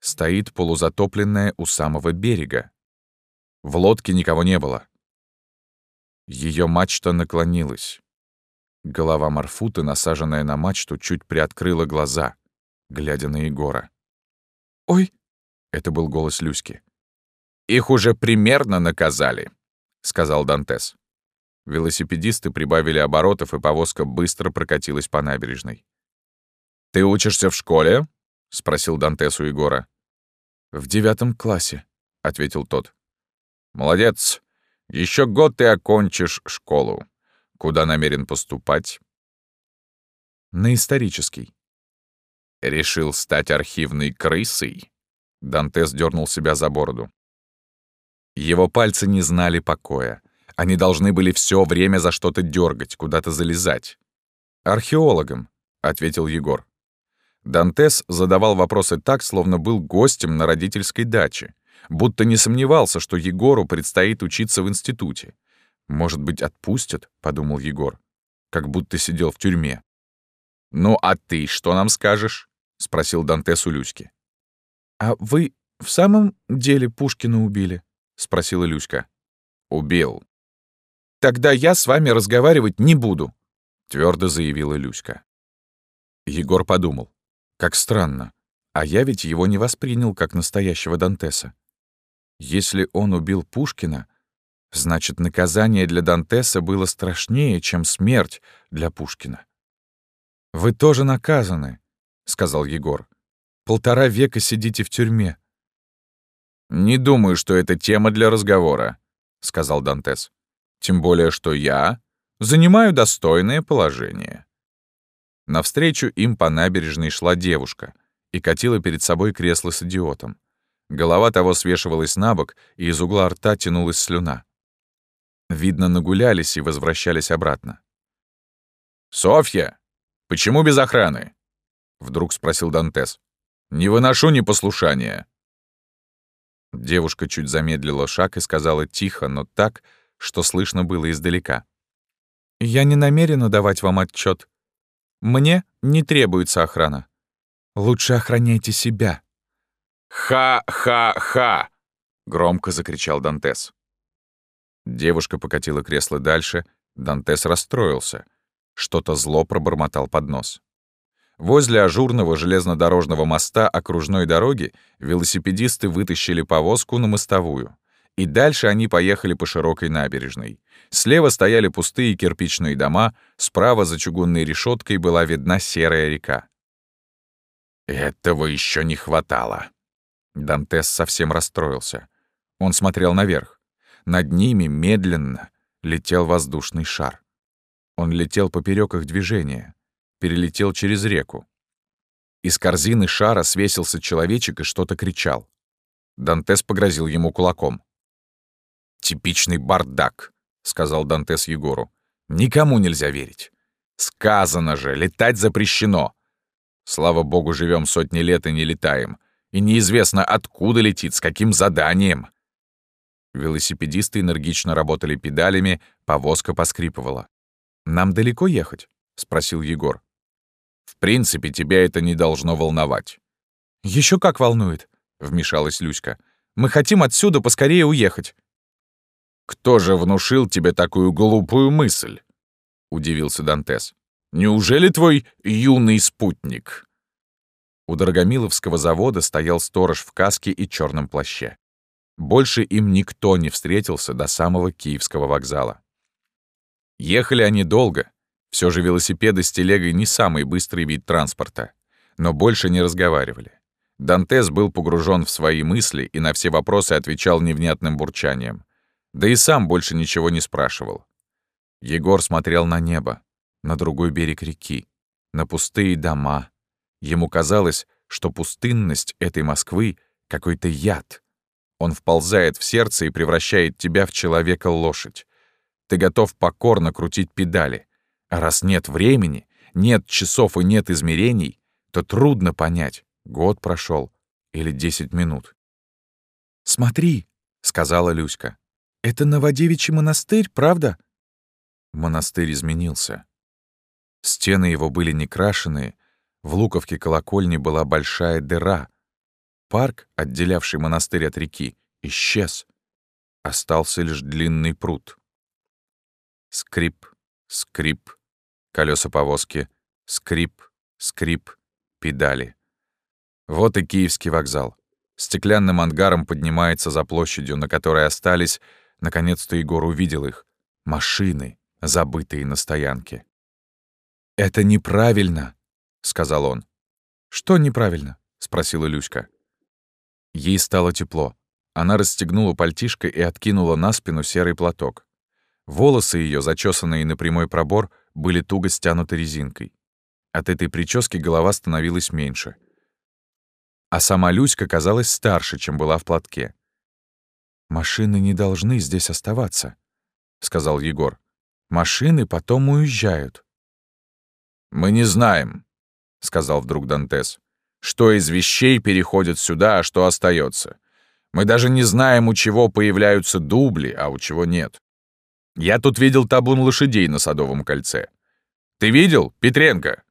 стоит полузатопленная у самого берега. В лодке никого не было. Ее мачта наклонилась. Голова Марфуты, насаженная на мачту, чуть приоткрыла глаза, глядя на Егора. «Ой!» — это был голос Люськи. «Их уже примерно наказали», — сказал Дантес. Велосипедисты прибавили оборотов, и повозка быстро прокатилась по набережной. «Ты учишься в школе?» — спросил Дантес у Егора. «В девятом классе», — ответил тот. «Молодец. Еще год ты окончишь школу. Куда намерен поступать? На исторический. Решил стать архивной крысой? Дантес дернул себя за бороду. Его пальцы не знали покоя. Они должны были все время за что-то дергать, куда-то залезать. «Археологом», — ответил Егор. Дантес задавал вопросы так, словно был гостем на родительской даче, будто не сомневался, что Егору предстоит учиться в институте. «Может быть, отпустят?» — подумал Егор. Как будто сидел в тюрьме. «Ну, а ты что нам скажешь?» — спросил Дантес у Люськи. «А вы в самом деле Пушкина убили?» — спросила Люська. «Убил». «Тогда я с вами разговаривать не буду», — твердо заявила Люська. Егор подумал. Как странно. А я ведь его не воспринял как настоящего Дантеса. Если он убил Пушкина, Значит, наказание для Дантеса было страшнее, чем смерть для Пушкина. «Вы тоже наказаны», — сказал Егор. «Полтора века сидите в тюрьме». «Не думаю, что это тема для разговора», — сказал Дантес. «Тем более, что я занимаю достойное положение». Навстречу им по набережной шла девушка и катила перед собой кресло с идиотом. Голова того свешивалась на бок, и из угла рта тянулась слюна. Видно, нагулялись и возвращались обратно. «Софья, почему без охраны?» — вдруг спросил Дантес. «Не выношу непослушания». Девушка чуть замедлила шаг и сказала тихо, но так, что слышно было издалека. «Я не намерена давать вам отчет. Мне не требуется охрана. Лучше охраняйте себя». «Ха-ха-ха!» — громко закричал Дантес. Девушка покатила кресло дальше, Дантес расстроился. Что-то зло пробормотал под нос. Возле ажурного железнодорожного моста окружной дороги велосипедисты вытащили повозку на мостовую. И дальше они поехали по широкой набережной. Слева стояли пустые кирпичные дома, справа за чугунной решеткой была видна серая река. «Этого еще не хватало». Дантес совсем расстроился. Он смотрел наверх. Над ними медленно летел воздушный шар. Он летел поперек их движения, перелетел через реку. Из корзины шара свесился человечек и что-то кричал. Дантес погрозил ему кулаком. «Типичный бардак», — сказал Дантес Егору. «Никому нельзя верить. Сказано же, летать запрещено. Слава богу, живем сотни лет и не летаем. И неизвестно, откуда летит, с каким заданием. Велосипедисты энергично работали педалями, повозка поскрипывала. «Нам далеко ехать?» — спросил Егор. «В принципе, тебя это не должно волновать». Еще как волнует», — вмешалась Люська. «Мы хотим отсюда поскорее уехать». «Кто же внушил тебе такую глупую мысль?» — удивился Дантес. «Неужели твой юный спутник?» У Дорогомиловского завода стоял сторож в каске и черном плаще. Больше им никто не встретился до самого Киевского вокзала. Ехали они долго. Все же велосипеды с телегой не самый быстрый вид транспорта. Но больше не разговаривали. Дантес был погружен в свои мысли и на все вопросы отвечал невнятным бурчанием. Да и сам больше ничего не спрашивал. Егор смотрел на небо, на другой берег реки, на пустые дома. Ему казалось, что пустынность этой Москвы — какой-то яд, он вползает в сердце и превращает тебя в человека-лошадь. Ты готов покорно крутить педали. А раз нет времени, нет часов и нет измерений, то трудно понять, год прошел или десять минут. «Смотри», — сказала Люська, — «это Новодевичий монастырь, правда?» Монастырь изменился. Стены его были не крашеные, в луковке колокольни была большая дыра — Парк, отделявший монастырь от реки, исчез. Остался лишь длинный пруд. Скрип, скрип, Колеса повозки. Скрип, скрип, педали. Вот и Киевский вокзал. Стеклянным ангаром поднимается за площадью, на которой остались. Наконец-то Егор увидел их. Машины, забытые на стоянке. «Это неправильно», — сказал он. «Что неправильно?» — спросила Люська. Ей стало тепло. Она расстегнула пальтишко и откинула на спину серый платок. Волосы ее, зачесанные на прямой пробор, были туго стянуты резинкой. От этой прически голова становилась меньше. А сама Люська казалась старше, чем была в платке. «Машины не должны здесь оставаться», — сказал Егор. «Машины потом уезжают». «Мы не знаем», — сказал вдруг Дантес, «что из вещей переходит сюда, а что остается. Мы даже не знаем, у чего появляются дубли, а у чего нет. Я тут видел табун лошадей на Садовом кольце. Ты видел, Петренко?»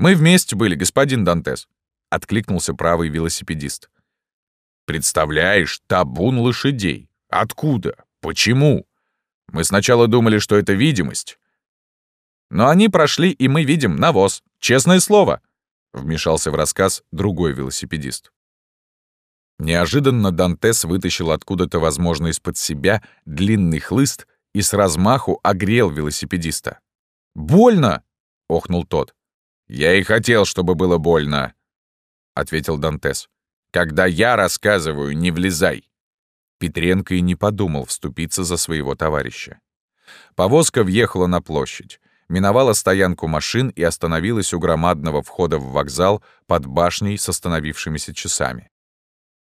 «Мы вместе были, господин Дантес», — откликнулся правый велосипедист. «Представляешь, табун лошадей. Откуда? Почему? Мы сначала думали, что это видимость. Но они прошли, и мы видим навоз. Честное слово!» — вмешался в рассказ другой велосипедист. Неожиданно Дантес вытащил откуда-то, возможно, из-под себя длинный хлыст и с размаху огрел велосипедиста. «Больно!» — охнул тот. «Я и хотел, чтобы было больно», — ответил Дантес. «Когда я рассказываю, не влезай». Петренко и не подумал вступиться за своего товарища. Повозка въехала на площадь, миновала стоянку машин и остановилась у громадного входа в вокзал под башней с остановившимися часами.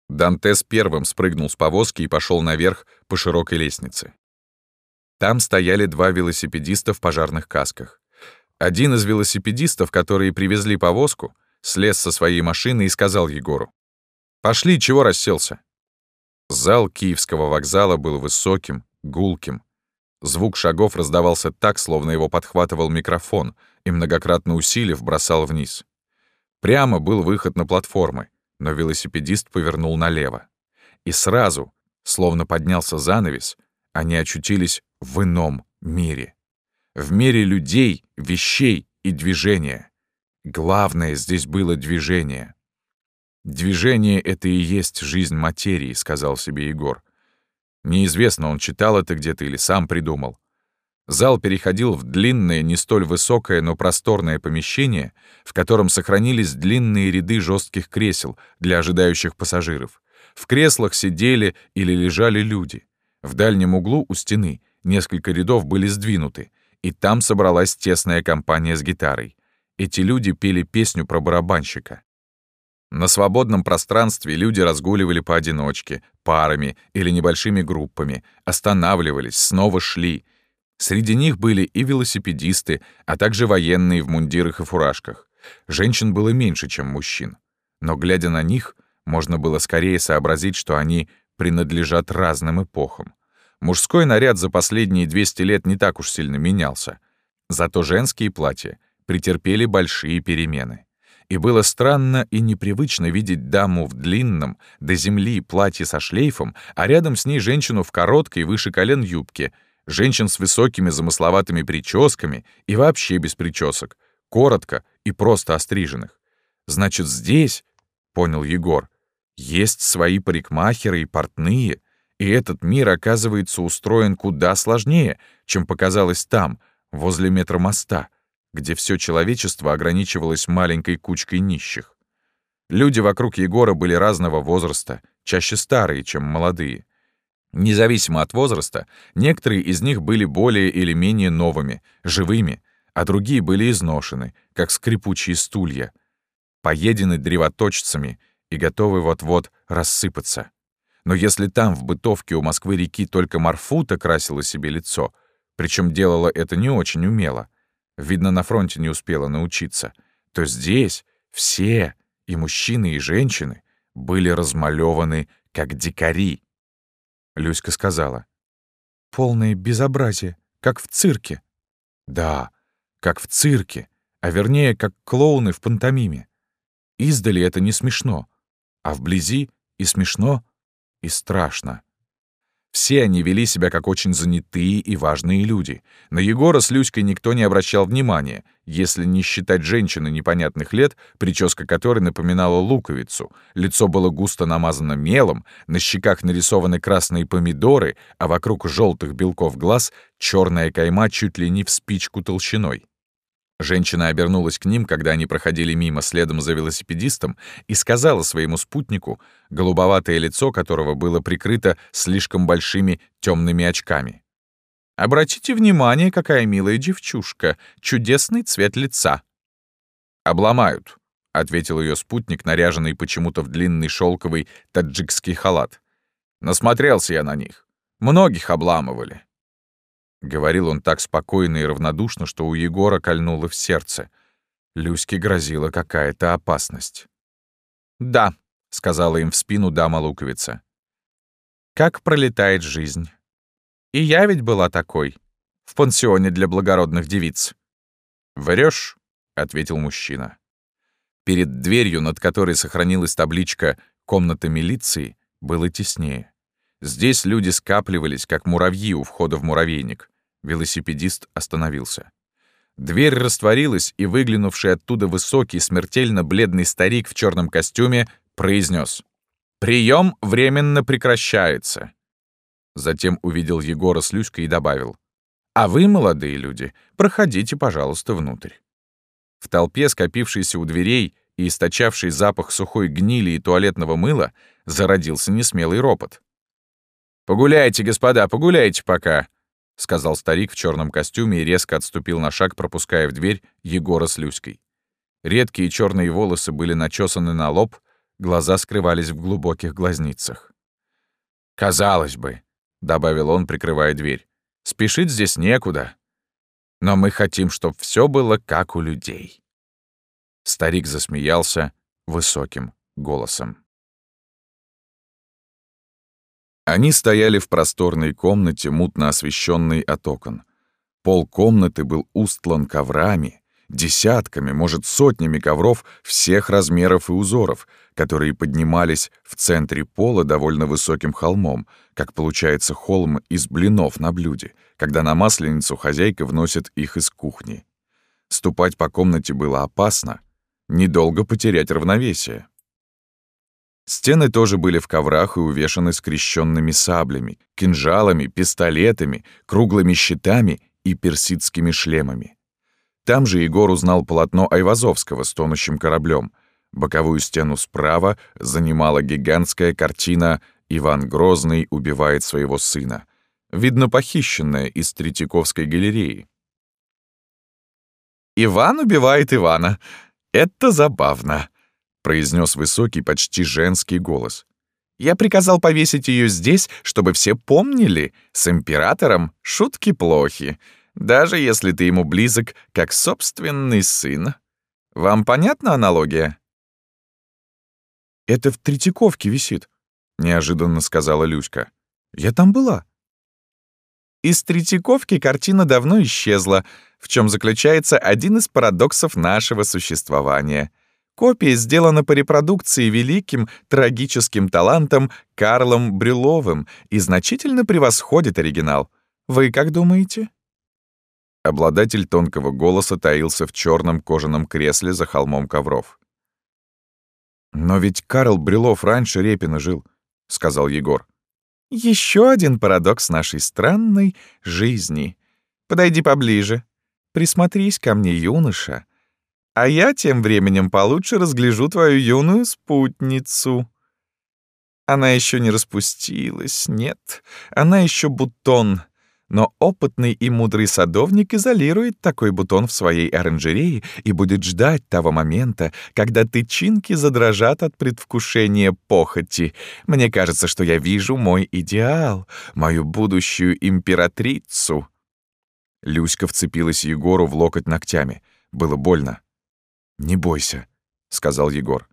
Дантес первым спрыгнул с повозки и пошел наверх по широкой лестнице. Там стояли два велосипедиста в пожарных касках. Один из велосипедистов, которые привезли повозку, слез со своей машины и сказал Егору. «Пошли, чего расселся?» Зал Киевского вокзала был высоким, гулким. Звук шагов раздавался так, словно его подхватывал микрофон и, многократно усилив, бросал вниз. Прямо был выход на платформы, но велосипедист повернул налево. И сразу, словно поднялся занавес, они очутились в ином мире в мире людей, вещей и движения. Главное здесь было движение. «Движение — это и есть жизнь материи», — сказал себе Егор. Неизвестно, он читал это где-то или сам придумал. Зал переходил в длинное, не столь высокое, но просторное помещение, в котором сохранились длинные ряды жестких кресел для ожидающих пассажиров. В креслах сидели или лежали люди. В дальнем углу у стены несколько рядов были сдвинуты, и там собралась тесная компания с гитарой. Эти люди пели песню про барабанщика. На свободном пространстве люди разгуливали поодиночке, парами или небольшими группами, останавливались, снова шли. Среди них были и велосипедисты, а также военные в мундирах и фуражках. Женщин было меньше, чем мужчин. Но, глядя на них, можно было скорее сообразить, что они принадлежат разным эпохам. Мужской наряд за последние 200 лет не так уж сильно менялся. Зато женские платья претерпели большие перемены. И было странно и непривычно видеть даму в длинном, до земли платье со шлейфом, а рядом с ней женщину в короткой, выше колен юбке, женщин с высокими замысловатыми прическами и вообще без причесок, коротко и просто остриженных. Значит, здесь, — понял Егор, — есть свои парикмахеры и портные — и этот мир, оказывается, устроен куда сложнее, чем показалось там, возле метромоста, где все человечество ограничивалось маленькой кучкой нищих. Люди вокруг Егора были разного возраста, чаще старые, чем молодые. Независимо от возраста, некоторые из них были более или менее новыми, живыми, а другие были изношены, как скрипучие стулья, поедены древоточцами и готовы вот-вот рассыпаться. Но если там, в бытовке у Москвы-реки, только Марфута красила себе лицо, причем делала это не очень умело, видно, на фронте не успела научиться, то здесь все, и мужчины, и женщины, были размалеваны, как дикари. Люська сказала. «Полное безобразие, как в цирке». «Да, как в цирке, а вернее, как клоуны в пантомиме. Издали это не смешно, а вблизи и смешно, и страшно. Все они вели себя как очень занятые и важные люди. На Егора с Люськой никто не обращал внимания, если не считать женщины непонятных лет, прическа которой напоминала луковицу, лицо было густо намазано мелом, на щеках нарисованы красные помидоры, а вокруг желтых белков глаз черная кайма чуть ли не в спичку толщиной. Женщина обернулась к ним, когда они проходили мимо следом за велосипедистом, и сказала своему спутнику, голубоватое лицо которого было прикрыто слишком большими темными очками. «Обратите внимание, какая милая девчушка, чудесный цвет лица». «Обломают», — ответил ее спутник, наряженный почему-то в длинный шелковый таджикский халат. «Насмотрелся я на них. Многих обламывали». Говорил он так спокойно и равнодушно, что у Егора кольнуло в сердце. Люське грозила какая-то опасность. «Да», — сказала им в спину дама луковица. «Как пролетает жизнь. И я ведь была такой, в пансионе для благородных девиц». «Врёшь», — ответил мужчина. Перед дверью, над которой сохранилась табличка «Комната милиции», было теснее. Здесь люди скапливались, как муравьи у входа в муравейник. Велосипедист остановился. Дверь растворилась, и выглянувший оттуда высокий, смертельно бледный старик в черном костюме произнес: «Прием временно прекращается». Затем увидел Егора с Люськой и добавил. «А вы, молодые люди, проходите, пожалуйста, внутрь». В толпе, скопившейся у дверей и источавшей запах сухой гнили и туалетного мыла, зародился несмелый ропот. «Погуляйте, господа, погуляйте пока», — сказал старик в черном костюме и резко отступил на шаг, пропуская в дверь Егора с Люськой. Редкие черные волосы были начесаны на лоб, глаза скрывались в глубоких глазницах. «Казалось бы», — добавил он, прикрывая дверь, — «спешить здесь некуда. Но мы хотим, чтобы все было как у людей». Старик засмеялся высоким голосом. Они стояли в просторной комнате, мутно освещенной от окон. Пол комнаты был устлан коврами, десятками, может, сотнями ковров всех размеров и узоров, которые поднимались в центре пола довольно высоким холмом, как получается холм из блинов на блюде, когда на масленицу хозяйка вносит их из кухни. Ступать по комнате было опасно, недолго потерять равновесие. Стены тоже были в коврах и увешаны скрещенными саблями, кинжалами, пистолетами, круглыми щитами и персидскими шлемами. Там же Егор узнал полотно Айвазовского с тонущим кораблем. Боковую стену справа занимала гигантская картина «Иван Грозный убивает своего сына», видно похищенная из Третьяковской галереи. «Иван убивает Ивана. Это забавно», — произнес высокий, почти женский голос. «Я приказал повесить ее здесь, чтобы все помнили, с императором шутки плохи, даже если ты ему близок, как собственный сын. Вам понятна аналогия?» «Это в Третьяковке висит», — неожиданно сказала Люська. «Я там была». Из Третьяковки картина давно исчезла, в чем заключается один из парадоксов нашего существования — Копия сделана по репродукции великим трагическим талантом Карлом Брюловым и значительно превосходит оригинал. Вы как думаете? Обладатель тонкого голоса таился в черном кожаном кресле за холмом ковров. «Но ведь Карл Брюлов раньше Репина жил», — сказал Егор. Еще один парадокс нашей странной жизни. Подойди поближе. Присмотрись ко мне, юноша. А я тем временем получше разгляжу твою юную спутницу. Она еще не распустилась, нет, она еще бутон. Но опытный и мудрый садовник изолирует такой бутон в своей оранжерее и будет ждать того момента, когда тычинки задрожат от предвкушения похоти. Мне кажется, что я вижу мой идеал, мою будущую императрицу. Люська вцепилась Егору в локоть ногтями. Было больно. «Не бойся», — сказал Егор.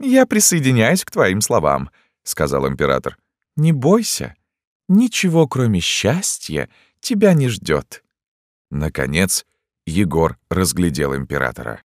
«Я присоединяюсь к твоим словам», — сказал император. «Не бойся. Ничего, кроме счастья, тебя не ждет. Наконец, Егор разглядел императора.